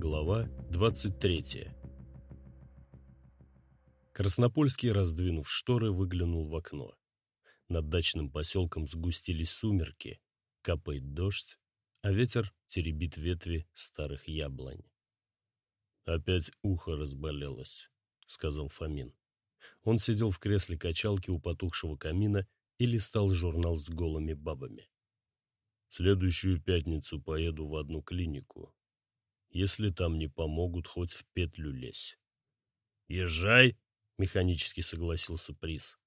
Глава 23 Краснопольский, раздвинув шторы, выглянул в окно. Над дачным поселком сгустились сумерки, капает дождь, а ветер теребит ветви старых яблонь. «Опять ухо разболелось», — сказал Фомин. Он сидел в кресле качалки у потухшего камина и листал журнал с голыми бабами. «Следующую пятницу поеду в одну клинику. Если там не помогут, хоть в петлю лезь». «Езжай!» — механически согласился Приз.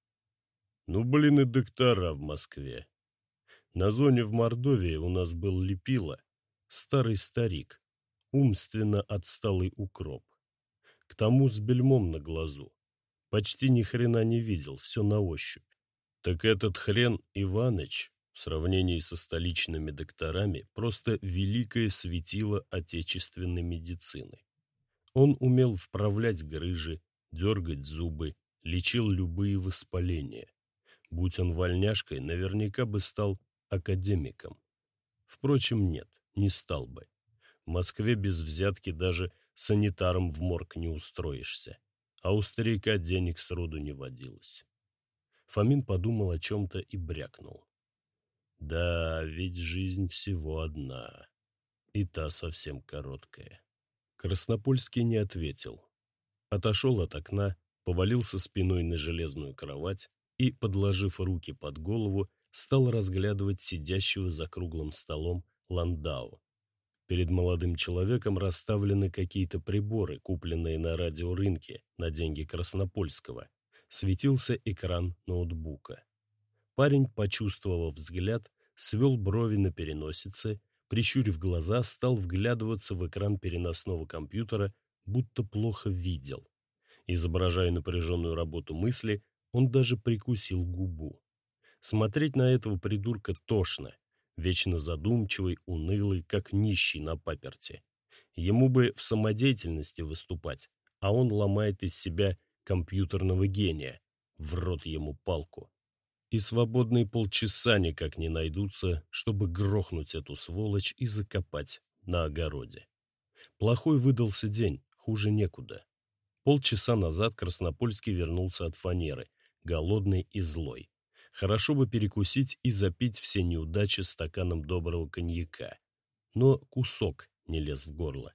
«Ну, блин, и доктора в Москве. На зоне в Мордовии у нас был Лепила, старый старик, умственно отсталый укроп. К тому с бельмом на глазу. Почти ни хрена не видел, все на ощупь. Так этот хрен Иваныч в сравнении со столичными докторами просто великое светило отечественной медицины. Он умел вправлять грыжи, дергать зубы, лечил любые воспаления. Будь он вольняшкой, наверняка бы стал академиком. Впрочем, нет, не стал бы. В Москве без взятки даже санитаром в морг не устроишься, а у старика денег сроду не водилось. Фомин подумал о чем-то и брякнул. Да, ведь жизнь всего одна, и та совсем короткая. Краснопольский не ответил. Отошел от окна, повалился спиной на железную кровать и, подложив руки под голову, стал разглядывать сидящего за круглым столом Ландау. Перед молодым человеком расставлены какие-то приборы, купленные на радиорынке на деньги Краснопольского. Светился экран ноутбука. Парень, почувствовав взгляд, свел брови на переносице, прищурив глаза, стал вглядываться в экран переносного компьютера, будто плохо видел. Изображая напряженную работу мысли, он даже прикусил губу. Смотреть на этого придурка тошно, вечно задумчивый, унылый, как нищий на паперте. Ему бы в самодеятельности выступать, а он ломает из себя компьютерного гения. В рот ему палку. И свободные полчаса никак не найдутся, чтобы грохнуть эту сволочь и закопать на огороде. Плохой выдался день, хуже некуда. Полчаса назад Краснопольский вернулся от фанеры, голодный и злой. Хорошо бы перекусить и запить все неудачи стаканом доброго коньяка. Но кусок не лез в горло.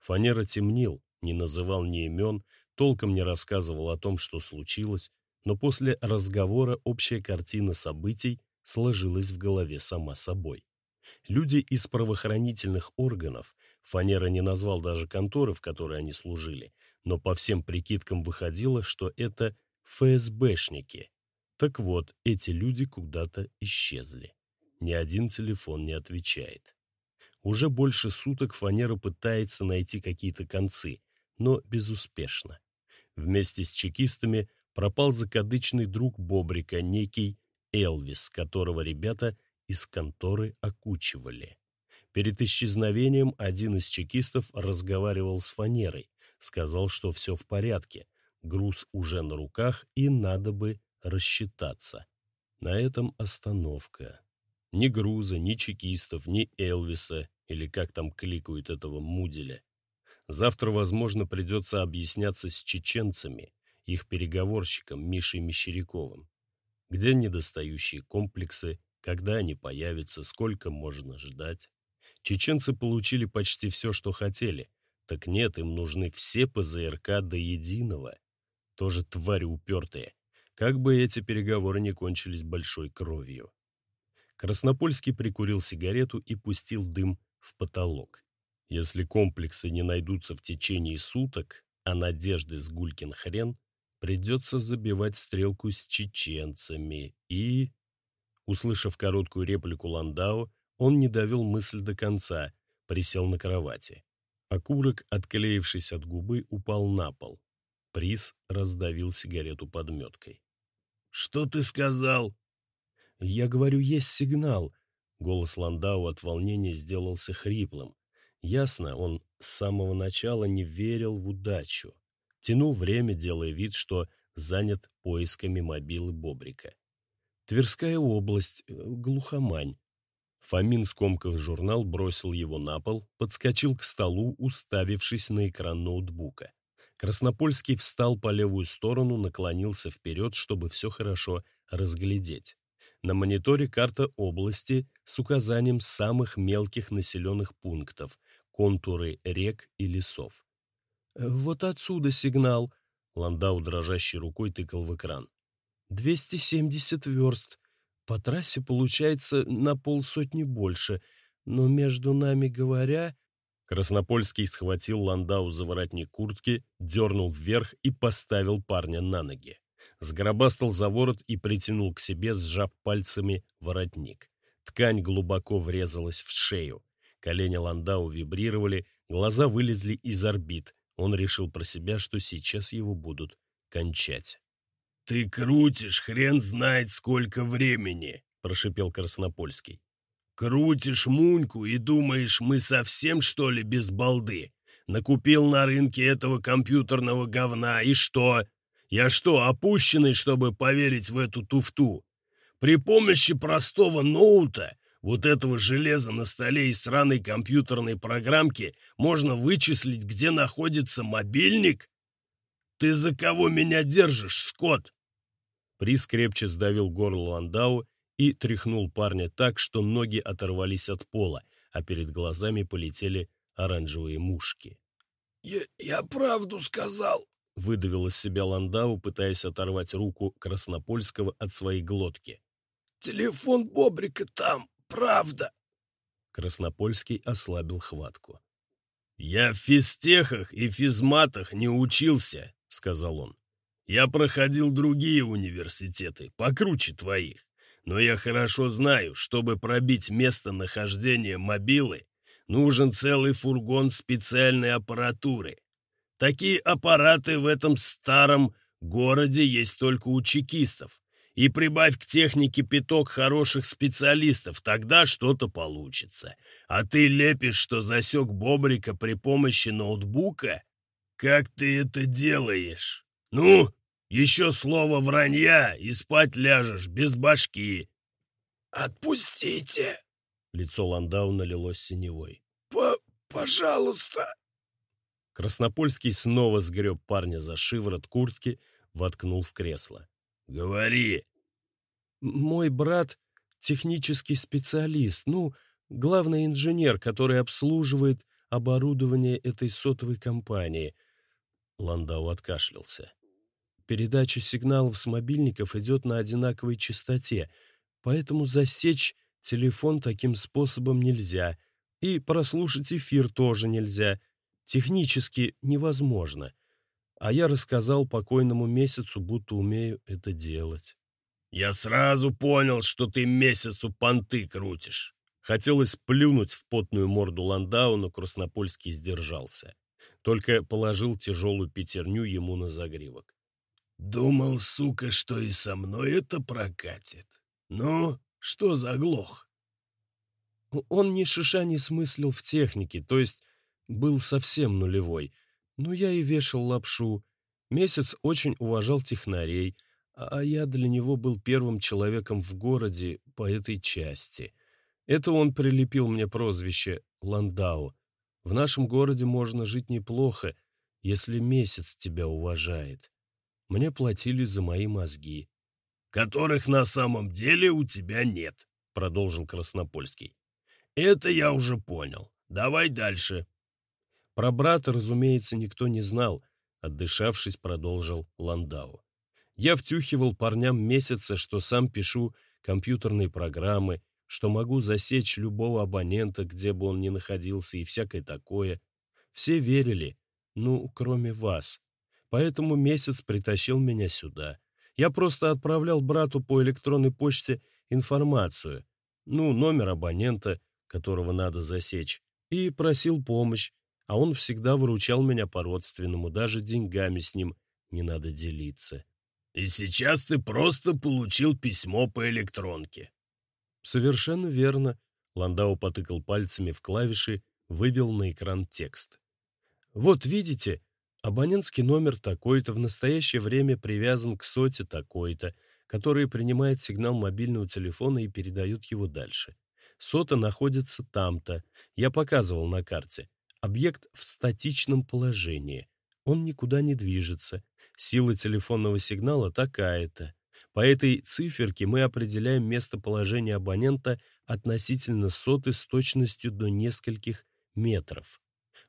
Фанера темнил, не называл ни имен, толком не рассказывал о том, что случилось, но после разговора общая картина событий сложилась в голове сама собой. Люди из правоохранительных органов, Фанера не назвал даже конторы, в которой они служили, но по всем прикидкам выходило, что это ФСБшники, так вот, эти люди куда-то исчезли. Ни один телефон не отвечает. Уже больше суток Фанера пытается найти какие-то концы, но безуспешно. Вместе с чекистами пропал закадычный друг Бобрика, некий Элвис, которого ребята из конторы окучивали. Перед исчезновением один из чекистов разговаривал с Фанерой, сказал, что все в порядке, груз уже на руках и надо бы рассчитаться. На этом остановка. Ни груза, ни чекистов, ни Элвиса, или как там кликают этого муделя. Завтра, возможно, придется объясняться с чеченцами, их переговорщиком Мишей Мещеряковым. Где недостающие комплексы, когда они появятся, сколько можно ждать. Чеченцы получили почти все, что хотели. Так нет, им нужны все ПЗРК до единого. Тоже твари упертые как бы эти переговоры не кончились большой кровью. Краснопольский прикурил сигарету и пустил дым в потолок. Если комплексы не найдутся в течение суток, а надежды с Гулькин хрен, придется забивать стрелку с чеченцами и... Услышав короткую реплику Ландау, он не довел мысль до конца, присел на кровати. Окурок, отклеившись от губы, упал на пол. Приз раздавил сигарету подметкой. «Что ты сказал?» «Я говорю, есть сигнал». Голос Ландау от волнения сделался хриплым. Ясно, он с самого начала не верил в удачу. Тянул время, делая вид, что занят поисками мобилы Бобрика. Тверская область, э, глухомань. Фомин, скомкав журнал, бросил его на пол, подскочил к столу, уставившись на экран ноутбука. Краснопольский встал по левую сторону, наклонился вперед, чтобы все хорошо разглядеть. На мониторе карта области с указанием самых мелких населенных пунктов, контуры рек и лесов. «Вот отсюда сигнал», — Ландау дрожащей рукой тыкал в экран. «270 верст. По трассе получается на полсотни больше, но между нами говоря...» Краснопольский схватил Ландау за воротник куртки, дернул вверх и поставил парня на ноги. Сгробастал за ворот и притянул к себе, сжав пальцами воротник. Ткань глубоко врезалась в шею. Колени Ландау вибрировали, глаза вылезли из орбит. Он решил про себя, что сейчас его будут кончать. «Ты крутишь, хрен знает сколько времени!» — прошипел Краснопольский. Крутишь муньку и думаешь, мы совсем, что ли, без балды? Накупил на рынке этого компьютерного говна, и что? Я что, опущенный, чтобы поверить в эту туфту? При помощи простого ноута, вот этого железа на столе и сраной компьютерной программки, можно вычислить, где находится мобильник? Ты за кого меня держишь, Скотт? Приз крепче сдавил горло Ландау и тряхнул парня так, что ноги оторвались от пола, а перед глазами полетели оранжевые мушки. «Я, я правду сказал», — выдавил из себя Ландау, пытаясь оторвать руку Краснопольского от своей глотки. «Телефон Бобрика там, правда». Краснопольский ослабил хватку. «Я в физтехах и физматах не учился», — сказал он. «Я проходил другие университеты, покруче твоих. Но я хорошо знаю, чтобы пробить местонахождение мобилы, нужен целый фургон специальной аппаратуры. Такие аппараты в этом старом городе есть только у чекистов. И прибавь к технике пяток хороших специалистов, тогда что-то получится. А ты лепишь, что засек Бобрика при помощи ноутбука? Как ты это делаешь? Ну, еще слово вранья, и спать ляжешь без башки. Отпустите. Лицо Ландау налилось синевой. По пожалуйста. Краснопольский снова сгреб парня за шиворот куртки, воткнул в кресло. «Говори!» «Мой брат — технический специалист, ну, главный инженер, который обслуживает оборудование этой сотовой компании». Ландау откашлялся. Передача сигналов с мобильников идет на одинаковой частоте, поэтому засечь телефон таким способом нельзя, и прослушать эфир тоже нельзя. Технически невозможно. А я рассказал покойному месяцу, будто умею это делать. «Я сразу понял, что ты месяцу понты крутишь». Хотелось плюнуть в потную морду Ландау, но Краснопольский сдержался. Только положил тяжелую пятерню ему на загривок. Думал, сука, что и со мной это прокатит. Ну, что заглох? Он ни шиша не смыслил в технике, то есть был совсем нулевой. Ну, я и вешал лапшу. Месяц очень уважал технарей, а я для него был первым человеком в городе по этой части. Это он прилепил мне прозвище Ландау. В нашем городе можно жить неплохо, если месяц тебя уважает. Мне платили за мои мозги. «Которых на самом деле у тебя нет», — продолжил Краснопольский. «Это я уже понял. Давай дальше». Про брата, разумеется, никто не знал, отдышавшись, продолжил Ландау. Я втюхивал парням месяца, что сам пишу компьютерные программы, что могу засечь любого абонента, где бы он ни находился, и всякое такое. Все верили, ну, кроме вас. Поэтому месяц притащил меня сюда. Я просто отправлял брату по электронной почте информацию, ну, номер абонента, которого надо засечь, и просил помощь, а он всегда выручал меня по-родственному, даже деньгами с ним не надо делиться. И сейчас ты просто получил письмо по электронке. Совершенно верно. Ландау потыкал пальцами в клавиши, вывел на экран текст. Вот видите, Абонентский номер такой-то в настоящее время привязан к соте такой-то, который принимает сигнал мобильного телефона и передает его дальше. Сота находится там-то. Я показывал на карте. Объект в статичном положении. Он никуда не движется. Сила телефонного сигнала такая-то. По этой циферке мы определяем местоположение абонента относительно соты с точностью до нескольких метров.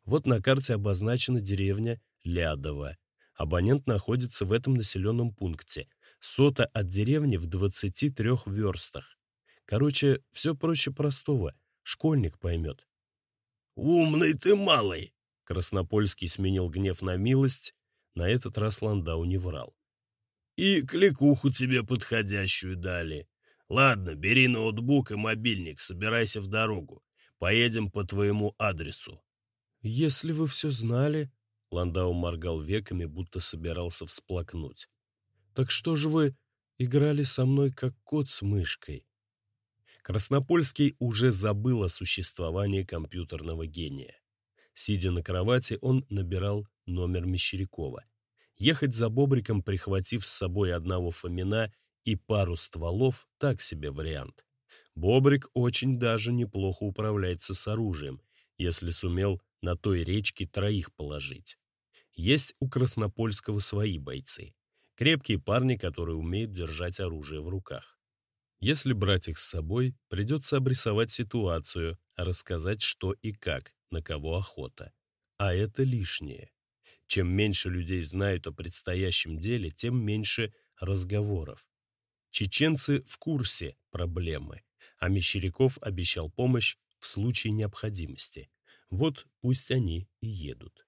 Вот на карте обозначена деревня Лядово. Абонент находится в этом населенном пункте. Сота от деревни в 23 верстах. Короче, все проще простого. Школьник поймет. «Умный ты малый!» Краснопольский сменил гнев на милость. На этот раз Ландау не врал. «И кликуху тебе подходящую дали. Ладно, бери ноутбук и мобильник, собирайся в дорогу. Поедем по твоему адресу». «Если вы все знали...» Ландау моргал веками, будто собирался всплакнуть. «Так что же вы играли со мной, как кот с мышкой?» Краснопольский уже забыл о существовании компьютерного гения. Сидя на кровати, он набирал номер Мещерякова. Ехать за Бобриком, прихватив с собой одного Фомина и пару стволов, так себе вариант. Бобрик очень даже неплохо управляется с оружием, если сумел на той речке троих положить. Есть у Краснопольского свои бойцы. Крепкие парни, которые умеют держать оружие в руках. Если брать их с собой, придется обрисовать ситуацию, рассказать что и как, на кого охота. А это лишнее. Чем меньше людей знают о предстоящем деле, тем меньше разговоров. Чеченцы в курсе проблемы, а Мещеряков обещал помощь в случае необходимости. Вот пусть они и едут.